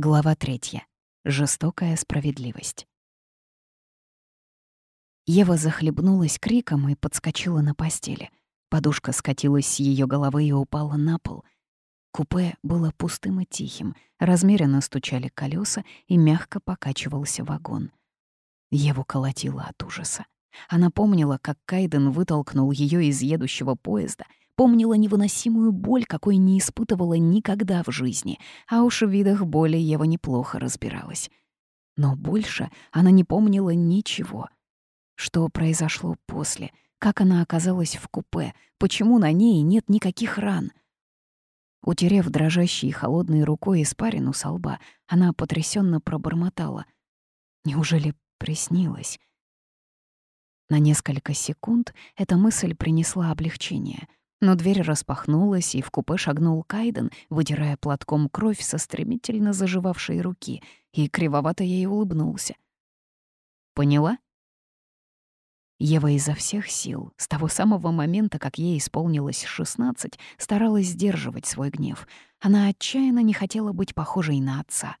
Глава третья. Жестокая справедливость. Ева захлебнулась криком и подскочила на постели. Подушка скатилась с ее головы и упала на пол. Купе было пустым и тихим, размеренно стучали колеса и мягко покачивался вагон. Еву колотила от ужаса. Она помнила, как Кайден вытолкнул ее из едущего поезда, помнила невыносимую боль, какой не испытывала никогда в жизни, а уж в видах боли Ева неплохо разбиралась. Но больше она не помнила ничего. Что произошло после, как она оказалась в купе, почему на ней нет никаких ран. Утерев дрожащей холодной рукой испарину со лба, она потрясенно пробормотала. Неужели приснилось? На несколько секунд эта мысль принесла облегчение — но дверь распахнулась, и в купе шагнул Кайден, вытирая платком кровь со стремительно заживавшей руки, и кривовато ей улыбнулся. «Поняла?» Ева изо всех сил, с того самого момента, как ей исполнилось шестнадцать, старалась сдерживать свой гнев. Она отчаянно не хотела быть похожей на отца.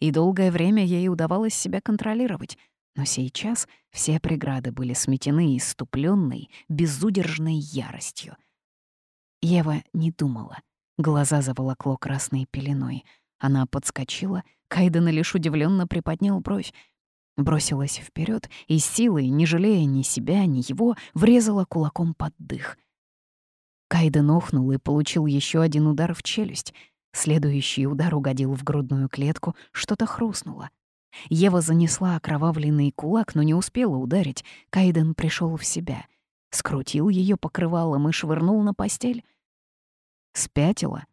И долгое время ей удавалось себя контролировать. Но сейчас все преграды были сметены иступленной, безудержной яростью — Ева не думала. Глаза заволокло красной пеленой. Она подскочила, Кайден лишь удивленно приподнял бровь. Бросилась вперед и силой, не жалея ни себя, ни его, врезала кулаком под дых. Кайден охнул и получил еще один удар в челюсть. Следующий удар угодил в грудную клетку, что-то хрустнуло. Ева занесла окровавленный кулак, но не успела ударить. Кайден пришел в себя — скрутил ее покрывалом и швырнул на постель. Спятила.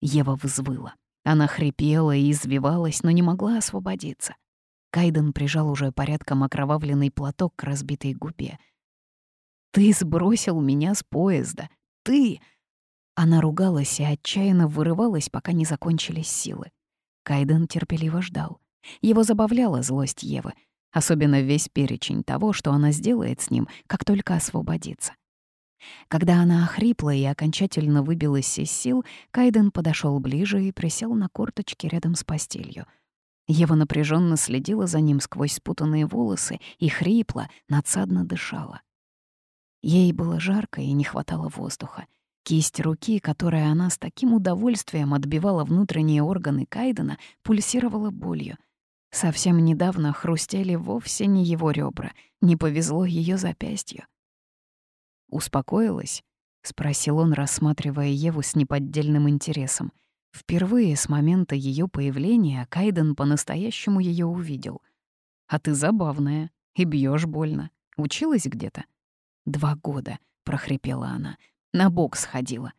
Ева взвыла. Она хрипела и извивалась, но не могла освободиться. Кайден прижал уже порядком окровавленный платок к разбитой губе. «Ты сбросил меня с поезда! Ты!» Она ругалась и отчаянно вырывалась, пока не закончились силы. Кайден терпеливо ждал. Его забавляла злость Евы — особенно весь перечень того, что она сделает с ним, как только освободится. Когда она охрипла и окончательно выбилась из сил, Кайден подошел ближе и присел на корточки рядом с постелью. Ева напряженно следила за ним сквозь спутанные волосы и хрипла, надсадно дышала. Ей было жарко и не хватало воздуха. Кисть руки, которой она с таким удовольствием отбивала внутренние органы Кайдена, пульсировала болью — Совсем недавно хрустели вовсе не его ребра, не повезло ее запястью. «Успокоилась?» — спросил он, рассматривая Еву с неподдельным интересом. Впервые с момента ее появления Кайден по-настоящему ее увидел. «А ты забавная и бьешь больно. Училась где-то?» «Два года», — прохрипела она. «На бок сходила.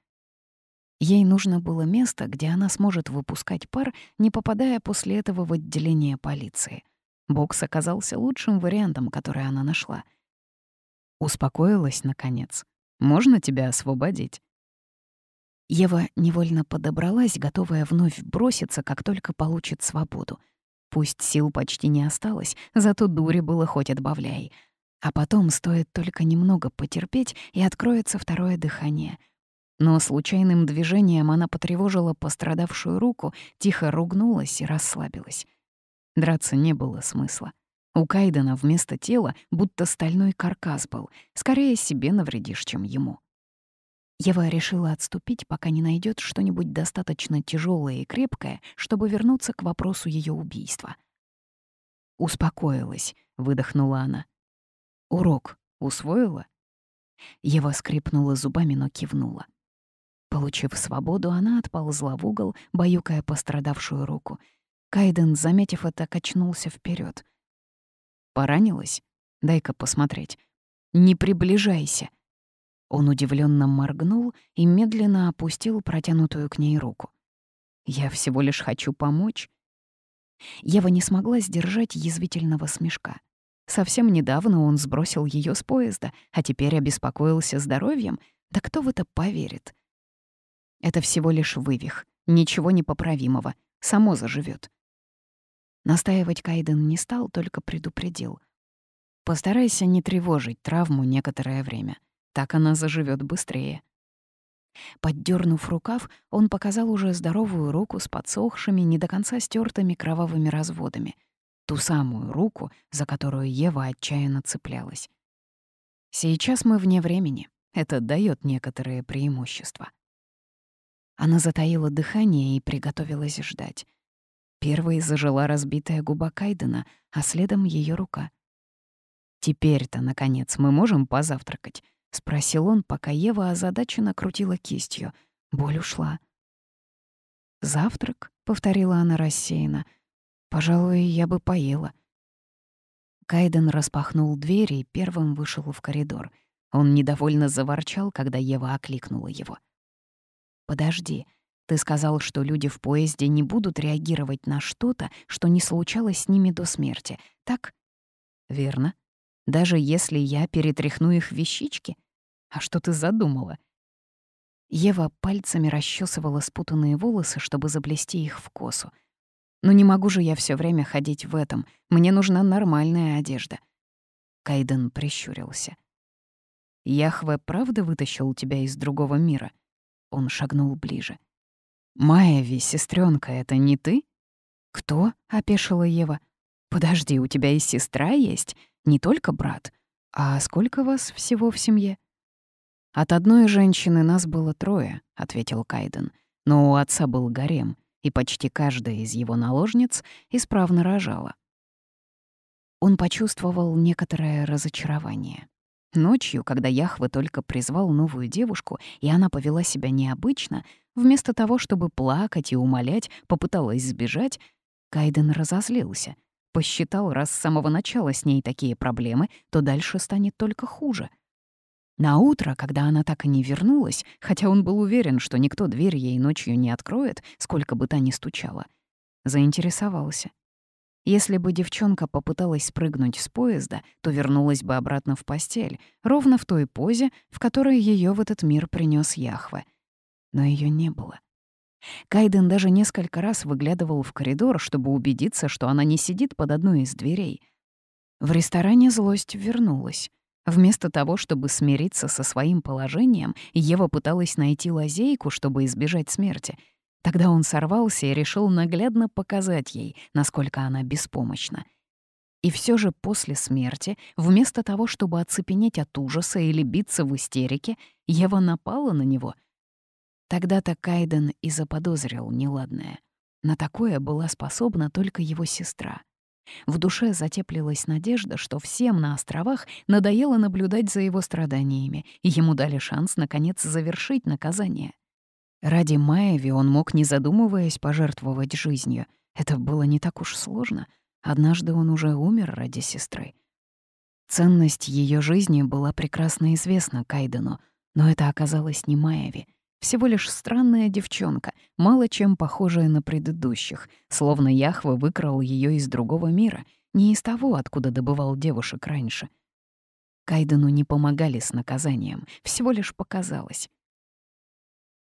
Ей нужно было место, где она сможет выпускать пар, не попадая после этого в отделение полиции. Бокс оказался лучшим вариантом, который она нашла. Успокоилась, наконец. «Можно тебя освободить?» Ева невольно подобралась, готовая вновь броситься, как только получит свободу. Пусть сил почти не осталось, зато дури было хоть отбавляй. А потом стоит только немного потерпеть, и откроется второе дыхание — но случайным движением она потревожила пострадавшую руку, тихо ругнулась и расслабилась. Драться не было смысла. У Кайдена вместо тела будто стальной каркас был. Скорее себе навредишь, чем ему. Ева решила отступить, пока не найдет что-нибудь достаточно тяжелое и крепкое, чтобы вернуться к вопросу ее убийства. «Успокоилась», — выдохнула она. «Урок усвоила?» Ева скрипнула зубами, но кивнула. Получив свободу, она отползла в угол, баюкая пострадавшую руку. Кайден, заметив это, качнулся вперед. «Поранилась? Дай-ка посмотреть. Не приближайся!» Он удивленно моргнул и медленно опустил протянутую к ней руку. «Я всего лишь хочу помочь». Ева не смогла сдержать язвительного смешка. Совсем недавно он сбросил ее с поезда, а теперь обеспокоился здоровьем. Да кто в это поверит? Это всего лишь вывих, ничего непоправимого, само заживет. Настаивать Кайден не стал, только предупредил. Постарайся не тревожить травму некоторое время. Так она заживет быстрее. Поддернув рукав, он показал уже здоровую руку с подсохшими, не до конца стертыми кровавыми разводами. Ту самую руку, за которую Ева отчаянно цеплялась. Сейчас мы вне времени. Это дает некоторые преимущества. Она затаила дыхание и приготовилась ждать. Первой зажила разбитая губа Кайдена, а следом ее рука. «Теперь-то, наконец, мы можем позавтракать?» — спросил он, пока Ева озадаченно крутила кистью. Боль ушла. «Завтрак?» — повторила она рассеянно. «Пожалуй, я бы поела». Кайден распахнул дверь и первым вышел в коридор. Он недовольно заворчал, когда Ева окликнула его. «Подожди, ты сказал, что люди в поезде не будут реагировать на что-то, что не случалось с ними до смерти, так?» «Верно. Даже если я перетряхну их вещички? А что ты задумала?» Ева пальцами расчесывала спутанные волосы, чтобы заплести их в косу. «Но не могу же я все время ходить в этом. Мне нужна нормальная одежда». Кайден прищурился. «Яхве правда вытащил тебя из другого мира?» Он шагнул ближе. «Майяви, сестренка, это не ты?» «Кто?» — опешила Ева. «Подожди, у тебя и сестра есть? Не только брат. А сколько вас всего в семье?» «От одной женщины нас было трое», — ответил Кайден. «Но у отца был гарем, и почти каждая из его наложниц исправно рожала». Он почувствовал некоторое разочарование. Ночью, когда Яхве только призвал новую девушку, и она повела себя необычно, вместо того, чтобы плакать и умолять, попыталась сбежать, Кайден разозлился. Посчитал, раз с самого начала с ней такие проблемы, то дальше станет только хуже. На утро, когда она так и не вернулась, хотя он был уверен, что никто дверь ей ночью не откроет, сколько бы та ни стучала, заинтересовался. Если бы девчонка попыталась спрыгнуть с поезда, то вернулась бы обратно в постель, ровно в той позе, в которой ее в этот мир принес Яхве. Но ее не было. Кайден даже несколько раз выглядывал в коридор, чтобы убедиться, что она не сидит под одной из дверей. В ресторане злость вернулась. Вместо того, чтобы смириться со своим положением, Ева пыталась найти лазейку, чтобы избежать смерти — Тогда он сорвался и решил наглядно показать ей, насколько она беспомощна. И все же после смерти, вместо того, чтобы оцепенеть от ужаса или биться в истерике, Ева напала на него. Тогда-то Кайден и заподозрил неладное. На такое была способна только его сестра. В душе затеплилась надежда, что всем на островах надоело наблюдать за его страданиями, и ему дали шанс, наконец, завершить наказание. Ради Маеви он мог, не задумываясь, пожертвовать жизнью. Это было не так уж сложно. Однажды он уже умер ради сестры. Ценность ее жизни была прекрасно известна Кайдену, но это оказалось не Маеви. Всего лишь странная девчонка, мало чем похожая на предыдущих, словно Яхва выкрал ее из другого мира, не из того, откуда добывал девушек раньше. Кайдену не помогали с наказанием, всего лишь показалось.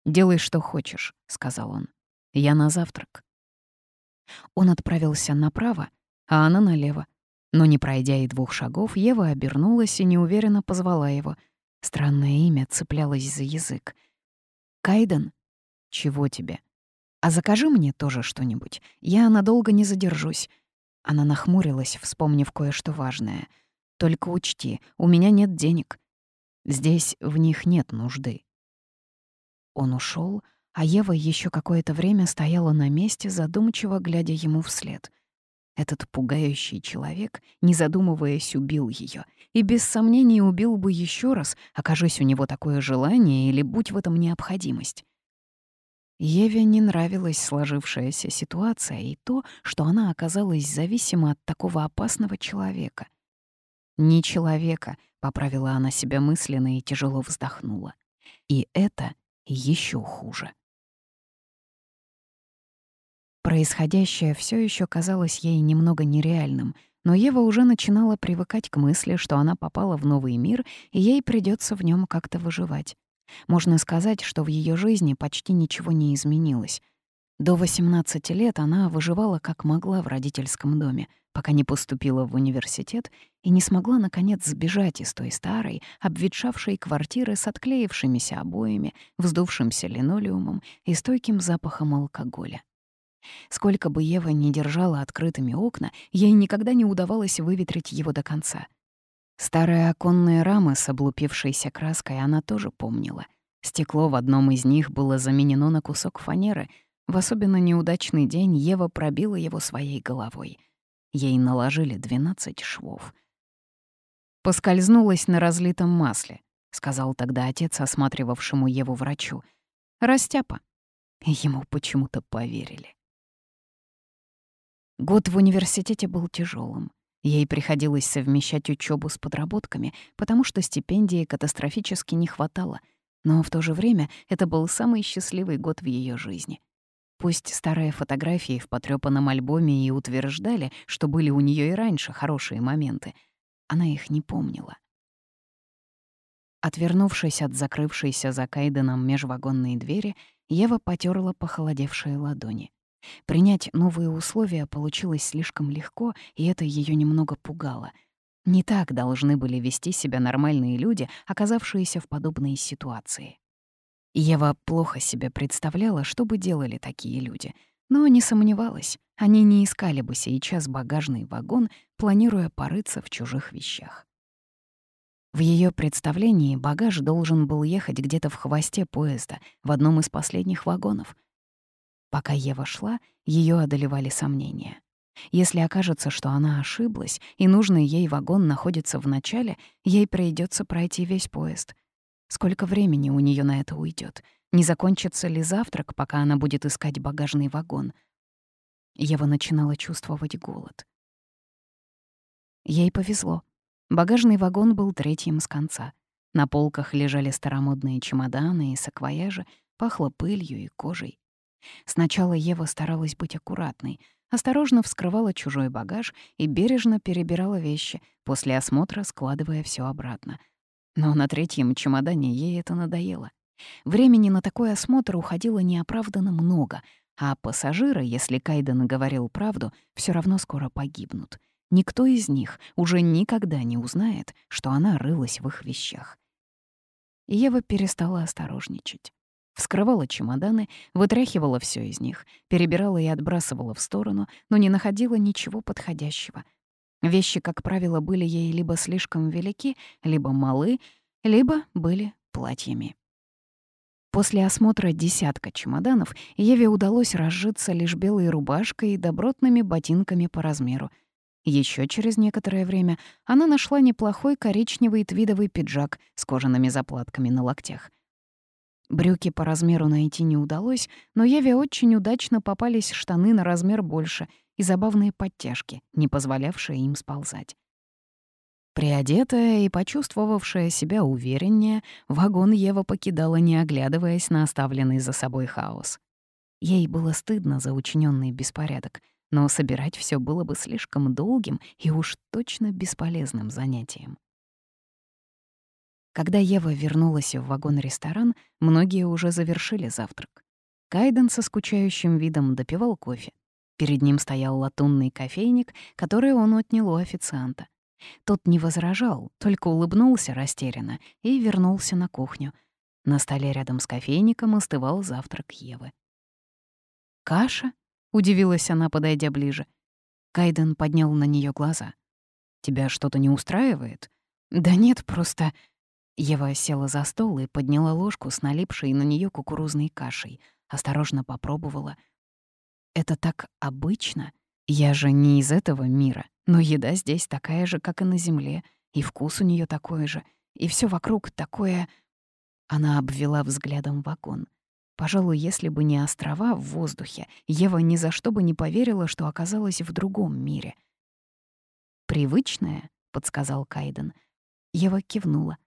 «Делай, что хочешь», — сказал он. «Я на завтрак». Он отправился направо, а она налево. Но не пройдя и двух шагов, Ева обернулась и неуверенно позвала его. Странное имя цеплялось за язык. «Кайден? Чего тебе? А закажи мне тоже что-нибудь. Я надолго не задержусь». Она нахмурилась, вспомнив кое-что важное. «Только учти, у меня нет денег. Здесь в них нет нужды». Он ушел, а Ева еще какое-то время стояла на месте, задумчиво глядя ему вслед. Этот пугающий человек, не задумываясь, убил ее, и без сомнений убил бы еще раз, окажись у него такое желание или будь в этом необходимость. Еве не нравилась сложившаяся ситуация и то, что она оказалась зависима от такого опасного человека. «Не человека», — поправила она себя мысленно и тяжело вздохнула. «И это еще хуже. Происходящее все еще казалось ей немного нереальным, но Ева уже начинала привыкать к мысли, что она попала в новый мир, и ей придется в нем как-то выживать. Можно сказать, что в ее жизни почти ничего не изменилось. До 18 лет она выживала как могла в родительском доме, пока не поступила в университет и не смогла, наконец, сбежать из той старой, обветшавшей квартиры с отклеившимися обоями, вздувшимся линолеумом и стойким запахом алкоголя. Сколько бы Ева ни держала открытыми окна, ей никогда не удавалось выветрить его до конца. Старые оконные рамы с облупившейся краской она тоже помнила. Стекло в одном из них было заменено на кусок фанеры — в особенно неудачный день Ева пробила его своей головой. Ей наложили 12 швов. «Поскользнулась на разлитом масле», — сказал тогда отец, осматривавшему Еву врачу. «Растяпа». Ему почему-то поверили. Год в университете был тяжелым. Ей приходилось совмещать учебу с подработками, потому что стипендии катастрофически не хватало. Но в то же время это был самый счастливый год в ее жизни. Пусть старые фотографии в потрёпанном альбоме и утверждали, что были у неё и раньше хорошие моменты, она их не помнила. Отвернувшись от закрывшейся за Кайденом межвагонной двери, Ева потёрла похолодевшие ладони. Принять новые условия получилось слишком легко, и это её немного пугало. Не так должны были вести себя нормальные люди, оказавшиеся в подобной ситуации. Ева плохо себе представляла, что бы делали такие люди, но не сомневалась, они не искали бы сейчас багажный вагон, планируя порыться в чужих вещах. В ее представлении багаж должен был ехать где-то в хвосте поезда, в одном из последних вагонов. Пока Ева шла, ее одолевали сомнения. Если окажется, что она ошиблась, и нужный ей вагон находится в начале, ей придется пройти весь поезд — Сколько времени у нее на это уйдет? Не закончится ли завтрак, пока она будет искать багажный вагон? Ева начинала чувствовать голод. Ей повезло. Багажный вагон был третьим с конца. На полках лежали старомодные чемоданы и саквояжи, пахло пылью и кожей. Сначала Ева старалась быть аккуратной, осторожно вскрывала чужой багаж и бережно перебирала вещи, после осмотра складывая все обратно — но на третьем чемодане ей это надоело. Времени на такой осмотр уходило неоправданно много, а пассажиры, если Кайден говорил правду, все равно скоро погибнут. Никто из них уже никогда не узнает, что она рылась в их вещах. Ева перестала осторожничать. Вскрывала чемоданы, вытряхивала все из них, перебирала и отбрасывала в сторону, но не находила ничего подходящего — Вещи, как правило, были ей либо слишком велики, либо малы, либо были платьями. После осмотра десятка чемоданов Еве удалось разжиться лишь белой рубашкой и добротными ботинками по размеру. Еще через некоторое время она нашла неплохой коричневый твидовый пиджак с кожаными заплатками на локтях. Брюки по размеру найти не удалось, но Еве очень удачно попались штаны на размер больше и забавные подтяжки, не позволявшие им сползать. Приодетая и почувствовавшая себя увереннее, вагон Ева покидала, не оглядываясь на оставленный за собой хаос. Ей было стыдно за учиненный беспорядок, но собирать все было бы слишком долгим и уж точно бесполезным занятием. Когда Ева вернулась в вагон-ресторан, многие уже завершили завтрак. Кайден со скучающим видом допивал кофе. Перед ним стоял латунный кофейник, который он отнял у официанта. Тот не возражал, только улыбнулся растерянно и вернулся на кухню. На столе рядом с кофейником остывал завтрак Евы. «Каша?» — удивилась она, подойдя ближе. Кайден поднял на нее глаза. «Тебя что-то не устраивает?» «Да нет, просто...» Ева села за стол и подняла ложку с налипшей на нее кукурузной кашей, осторожно попробовала — это так обычно. Я же не из этого мира, но еда здесь такая же, как и на земле, и вкус у нее такой же, и все вокруг такое... Она обвела взглядом вагон. Пожалуй, если бы не острова в воздухе, Ева ни за что бы не поверила, что оказалась в другом мире. «Привычное?» — подсказал Кайден. Ева кивнула.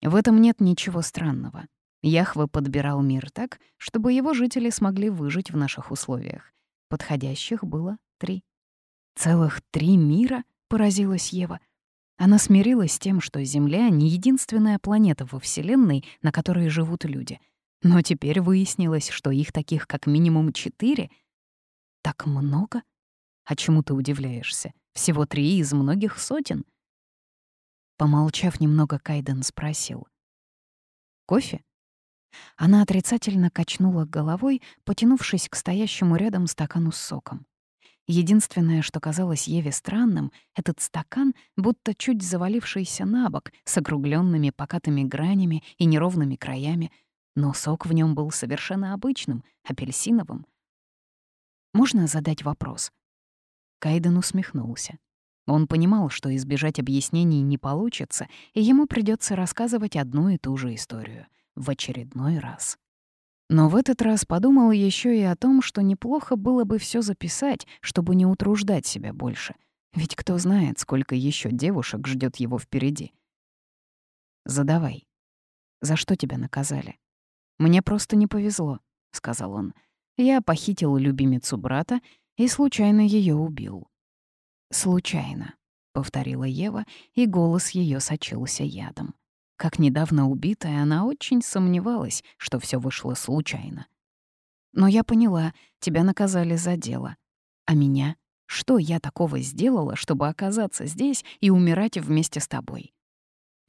«В этом нет ничего странного. Яхве подбирал мир так, чтобы его жители смогли выжить в наших условиях. Подходящих было три. «Целых три мира?» — поразилась Ева. Она смирилась с тем, что Земля — не единственная планета во Вселенной, на которой живут люди. Но теперь выяснилось, что их таких как минимум четыре. Так много? А чему ты удивляешься? Всего три из многих сотен. Помолчав немного, Кайден спросил. «Кофе?» Она отрицательно качнула головой, потянувшись к стоящему рядом стакану с соком. Единственное, что казалось Еве странным, этот стакан, будто чуть завалившийся на бок, с округленными покатыми гранями и неровными краями, но сок в нем был совершенно обычным, апельсиновым. «Можно задать вопрос?» Кайден усмехнулся. Он понимал, что избежать объяснений не получится, и ему придется рассказывать одну и ту же историю в очередной раз. Но в этот раз подумал еще и о том, что неплохо было бы все записать, чтобы не утруждать себя больше. Ведь кто знает, сколько еще девушек ждет его впереди. «Задавай. За что тебя наказали?» «Мне просто не повезло», — сказал он. «Я похитил любимицу брата и случайно ее убил». «Случайно», — повторила Ева, и голос ее сочился ядом. Как недавно убитая, она очень сомневалась, что все вышло случайно. «Но я поняла, тебя наказали за дело. А меня? Что я такого сделала, чтобы оказаться здесь и умирать вместе с тобой?»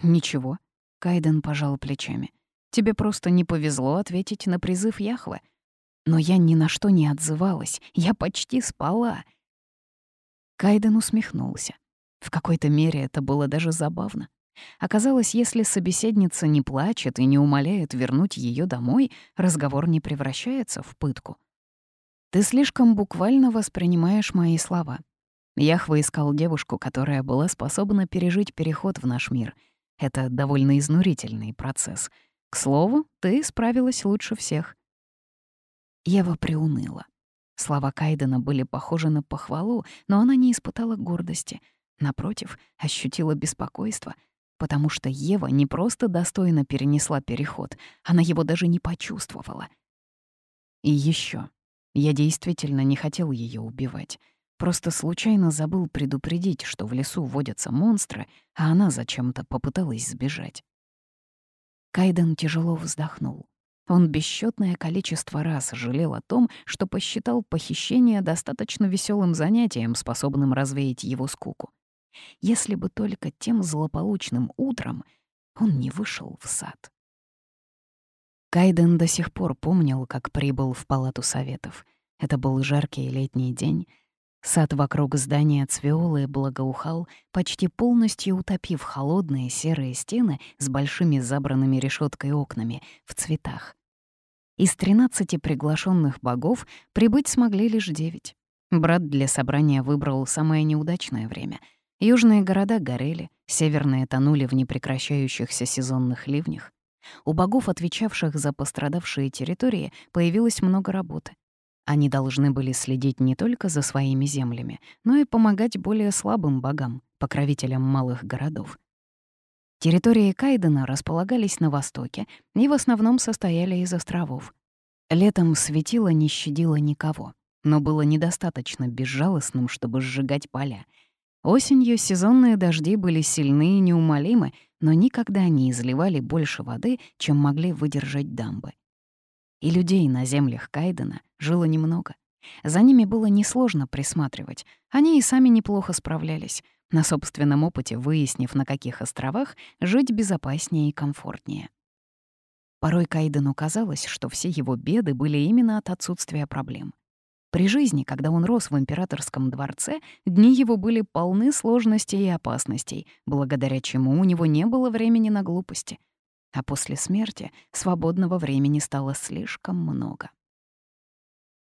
«Ничего», — Кайден пожал плечами. «Тебе просто не повезло ответить на призыв Яхвы. Но я ни на что не отзывалась, я почти спала». Кайден усмехнулся. В какой-то мере это было даже забавно. Оказалось, если собеседница не плачет и не умоляет вернуть ее домой, разговор не превращается в пытку. «Ты слишком буквально воспринимаешь мои слова. Яхва искал девушку, которая была способна пережить переход в наш мир. Это довольно изнурительный процесс. К слову, ты справилась лучше всех». Ева приуныла. Слова Кайдена были похожи на похвалу, но она не испытала гордости. Напротив, ощутила беспокойство — потому что Ева не просто достойно перенесла переход, она его даже не почувствовала. И еще, я действительно не хотел ее убивать. Просто случайно забыл предупредить, что в лесу водятся монстры, а она зачем-то попыталась сбежать. Кайден тяжело вздохнул. Он бесчетное количество раз жалел о том, что посчитал похищение достаточно веселым занятием, способным развеять его скуку. Если бы только тем злополучным утром он не вышел в сад. Кайден до сих пор помнил, как прибыл в палату советов. Это был жаркий летний день. Сад вокруг здания цвел и благоухал, почти полностью утопив холодные серые стены с большими забранными решеткой окнами в цветах. Из тринадцати приглашенных богов прибыть смогли лишь девять. Брат для собрания выбрал самое неудачное время — Южные города горели, северные тонули в непрекращающихся сезонных ливнях. У богов, отвечавших за пострадавшие территории, появилось много работы. Они должны были следить не только за своими землями, но и помогать более слабым богам, покровителям малых городов. Территории Кайдена располагались на востоке и в основном состояли из островов. Летом светило не щадило никого, но было недостаточно безжалостным, чтобы сжигать поля — Осенью сезонные дожди были сильны и неумолимы, но никогда не изливали больше воды, чем могли выдержать дамбы. И людей на землях Кайдена жило немного. За ними было несложно присматривать, они и сами неплохо справлялись, на собственном опыте выяснив, на каких островах жить безопаснее и комфортнее. Порой Кайдену казалось, что все его беды были именно от отсутствия проблем — при жизни, когда он рос в императорском дворце, дни его были полны сложностей и опасностей, благодаря чему у него не было времени на глупости. А после смерти свободного времени стало слишком много.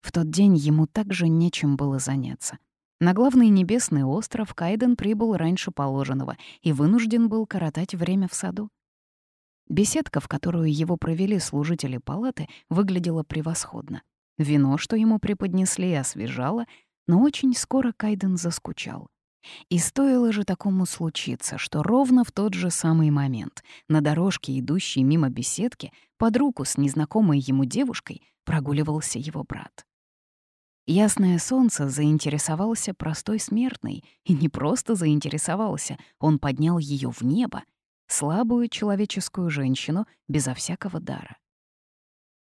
В тот день ему также нечем было заняться. На главный небесный остров Кайден прибыл раньше положенного и вынужден был коротать время в саду. Беседка, в которую его провели служители палаты, выглядела превосходно. Вино, что ему преподнесли, освежало, но очень скоро Кайден заскучал. И стоило же такому случиться, что ровно в тот же самый момент на дорожке, идущей мимо беседки, под руку с незнакомой ему девушкой прогуливался его брат. Ясное солнце заинтересовался простой смертной, и не просто заинтересовался, он поднял ее в небо, слабую человеческую женщину безо всякого дара.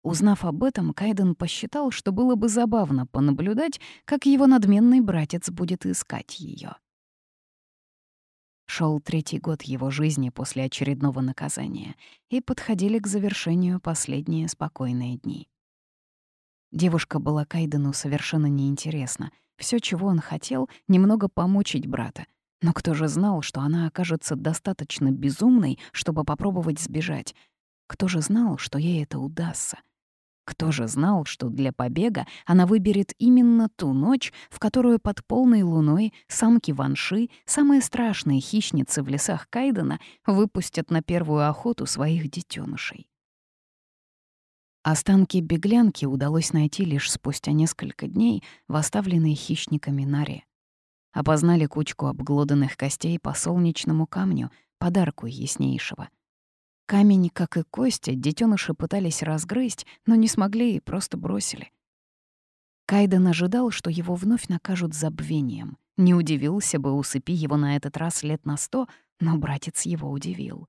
Узнав об этом, Кайден посчитал, что было бы забавно понаблюдать, как его надменный братец будет искать ее. Шел третий год его жизни после очередного наказания, и подходили к завершению последние спокойные дни. Девушка была Кайдену совершенно неинтересна. Все, чего он хотел, немного помучить брата. Но кто же знал, что она окажется достаточно безумной, чтобы попробовать сбежать? Кто же знал, что ей это удастся? Кто же знал, что для побега она выберет именно ту ночь, в которую под полной луной самки ванши, самые страшные хищницы в лесах Кайдена, выпустят на первую охоту своих детенышей? Останки беглянки удалось найти лишь спустя несколько дней в оставленной хищниками норе. Опознали кучку обглоданных костей по солнечному камню, подарку яснейшего — Камень, как и кости, детеныши пытались разгрызть, но не смогли и просто бросили. Кайден ожидал, что его вновь накажут забвением. Не удивился бы, усыпи его на этот раз лет на сто, но братец его удивил.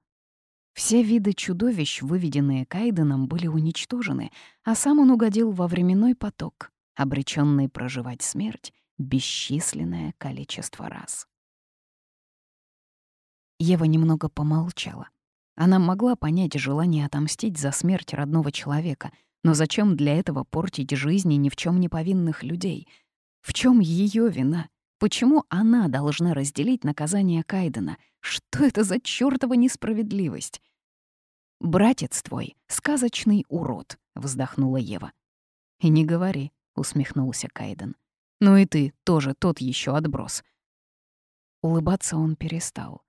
Все виды чудовищ, выведенные Кайденом, были уничтожены, а сам он угодил во временной поток, обреченный проживать смерть бесчисленное количество раз. Ева немного помолчала. Она могла понять желание отомстить за смерть родного человека, но зачем для этого портить жизни ни в чем не повинных людей? В чем ее вина? Почему она должна разделить наказание Кайдена? Что это за чёртова несправедливость? «Братец твой — сказочный урод», — вздохнула Ева. «И не говори», — усмехнулся Кайден. «Ну и ты тоже тот еще отброс». Улыбаться он перестал.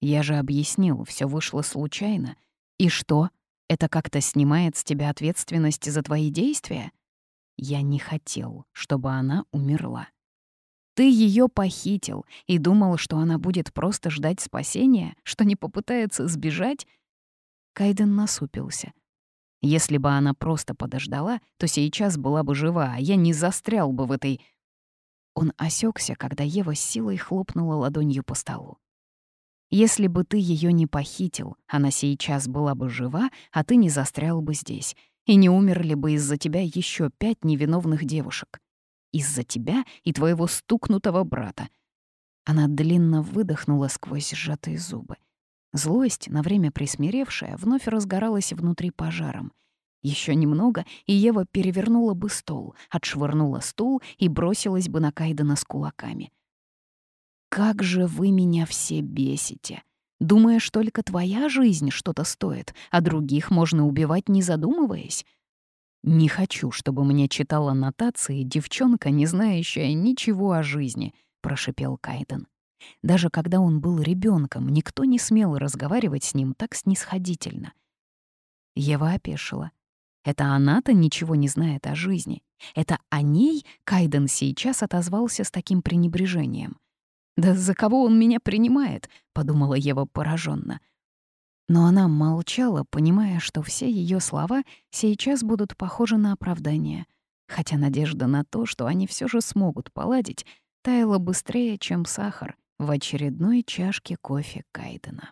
Я же объяснил, все вышло случайно. И что? Это как-то снимает с тебя ответственность за твои действия? Я не хотел, чтобы она умерла. Ты ее похитил и думал, что она будет просто ждать спасения, что не попытается сбежать? Кайден насупился. Если бы она просто подождала, то сейчас была бы жива, а я не застрял бы в этой... Он осекся, когда Ева с силой хлопнула ладонью по столу. Если бы ты ее не похитил, она сейчас была бы жива, а ты не застрял бы здесь, и не умерли бы из-за тебя еще пять невиновных девушек. Из-за тебя и твоего стукнутого брата. Она длинно выдохнула сквозь сжатые зубы. Злость, на время присмиревшая, вновь разгоралась внутри пожаром. Еще немного, и Ева перевернула бы стол, отшвырнула стул и бросилась бы на Кайдена с кулаками — как же вы меня все бесите. Думаешь, только твоя жизнь что-то стоит, а других можно убивать, не задумываясь? Не хочу, чтобы мне читала нотации девчонка, не знающая ничего о жизни, прошипел Кайден. Даже когда он был ребенком, никто не смел разговаривать с ним так снисходительно. Ева опешила. Это она-то ничего не знает о жизни. Это о ней Кайден сейчас отозвался с таким пренебрежением. «Да за кого он меня принимает?» — подумала Ева пораженно. Но она молчала, понимая, что все ее слова сейчас будут похожи на оправдание, хотя надежда на то, что они все же смогут поладить, таяла быстрее, чем сахар в очередной чашке кофе Кайдена.